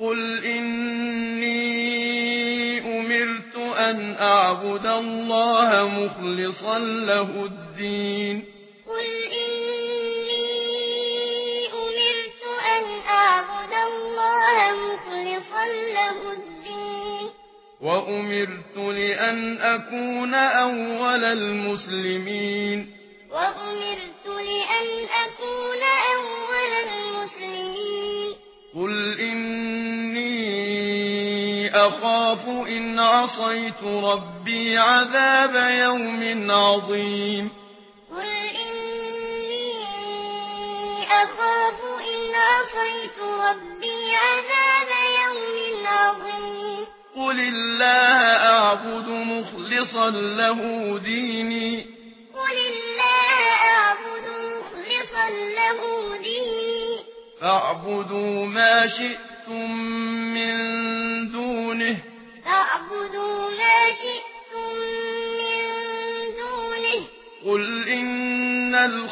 قل إني أمرت أن أعبد الله مخلصا له الدين. قل إني أمرت أن أعبد الله مخلصا له الدين. وأمرت لأن أكون أول المسلمين. وأمرت لأن أكون أول المسلمين. قل أخاف إن عصيت ربي عذاب يوم عظيم. قل إني أخاف إن عصيت ربي عذاب يوم عظيم. قل الله أعبد مخلصا له ديني. قل الله أعبد مخلصا له ديني. فاعبدوا ما شئتم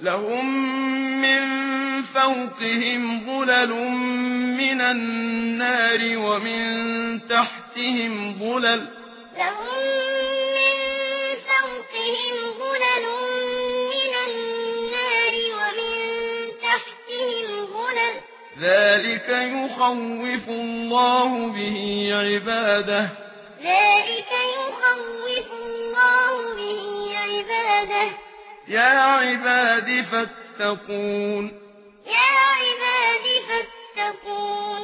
لهم من فوقهم ظلل من النار ومن تحتهم ظلل لهم من فوقهم ظلل من النار ومن تحتهم ظلل. ذلك يخوف الله به عباده. ذلك يا عبادي فاتقون يا عبادي فاتقون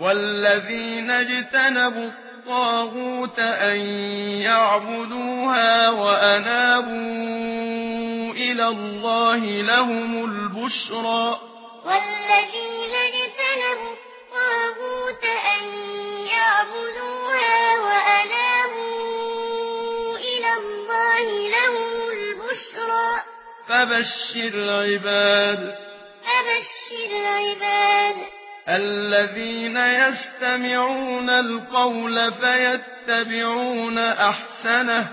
والذين اجتنبوا الطاغوت أن يعبدوها وأنابوا إلى الله لهم البشرى والذين فبشر العباد فبشر العباد الذين يستمعون القول فيتبعون أحسنه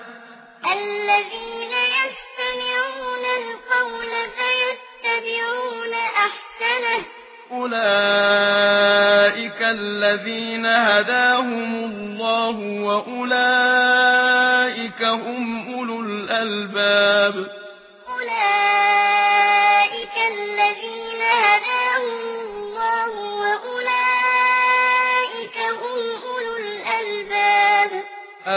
الذين يستمعون القول فيتبعون أحسنه أولئك الذين هداهم الله وأولئك هم أولو الألباب اولئك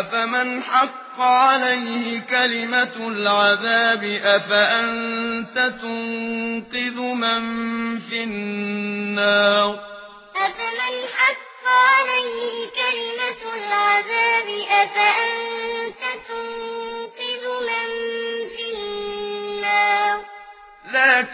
أفمن حق عليه كلمة العذاب أفأنت تنقذ من في النار؟ أفمن حق عليه كلمة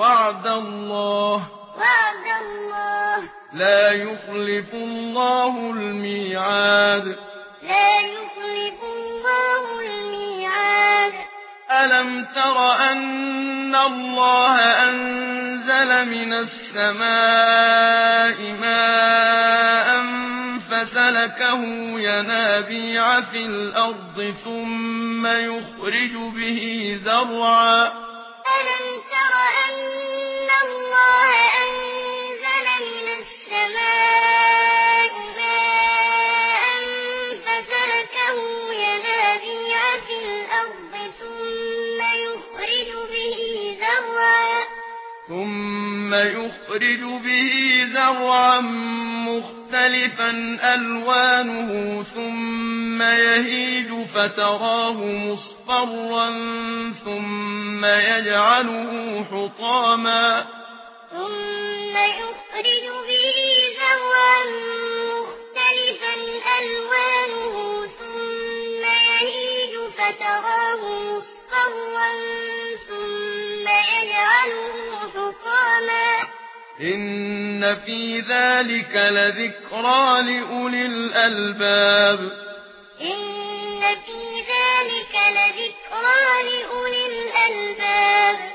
وعد الله وعد الله لا يخلف الله الميعاد. لا يخلف الله الميعاد. ألم تر أن الله أنزل من السماء ماء فسلكه ينابيع في الأرض ثم يخرج به زرعا ثم يخرج به زرعا مختلفا ألوانه ثم يهيج فتراه مصفرا ثم يجعله حطاما ثم يخرج به زرعا مختلفا ألوانه ثم يهيج فتراه مصفرا ثم يجعله إن في ذلك لذكرى لأولي الألباب إن في ذلك لذكرى لأولي الألباب